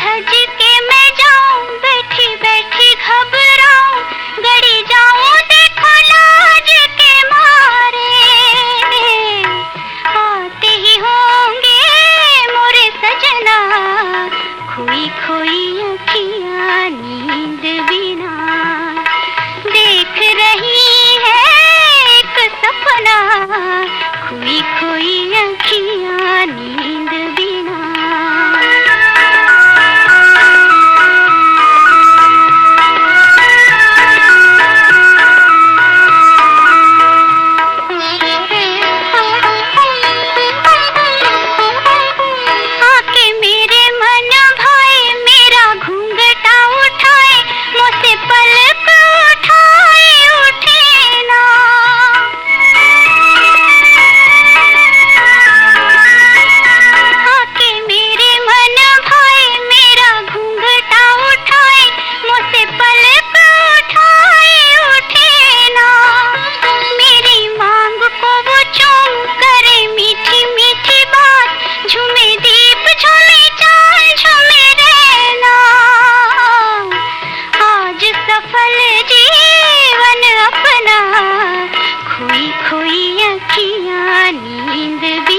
धज खोई अखियाँ नींद भी